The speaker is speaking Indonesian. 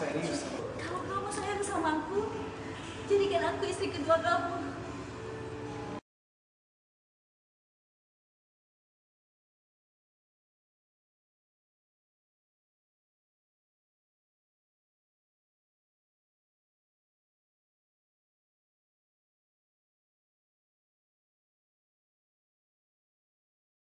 Kalau kamu sayang sama aku, jadikan aku istri kedua kamu.